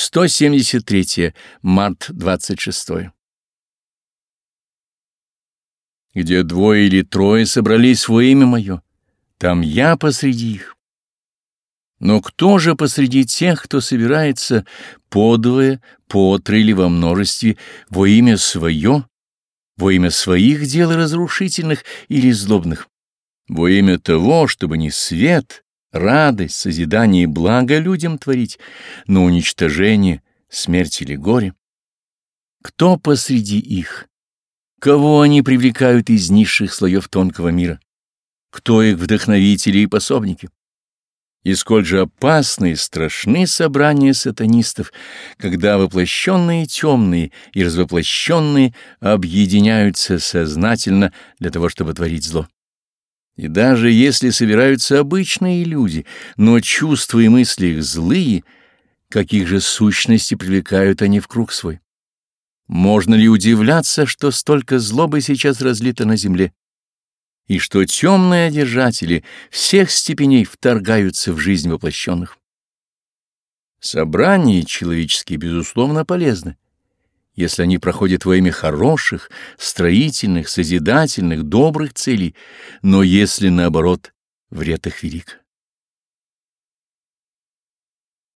173. Март 26. Где двое или трое собрались во имя Мое, там я посреди их. Но кто же посреди тех, кто собирается подвое, потрое или во множестве во имя Свое, во имя своих дел разрушительных или злобных, во имя того, чтобы не свет, радость, созидание и благо людям творить, но уничтожение, смерть или горе? Кто посреди их? Кого они привлекают из низших слоев тонкого мира? Кто их вдохновители и пособники? И сколь же опасны и страшны собрания сатанистов, когда воплощенные темные и развоплощенные объединяются сознательно для того, чтобы творить зло. И даже если собираются обычные люди, но чувства и мысли их злые, каких же сущностей привлекают они в круг свой? Можно ли удивляться, что столько злобы сейчас разлито на земле, и что темные одержатели всех степеней вторгаются в жизнь воплощенных? Собрания человеческие, безусловно, полезны если они проходят во имя хороших, строительных, созидательных, добрых целей, но если, наоборот, вред их велик.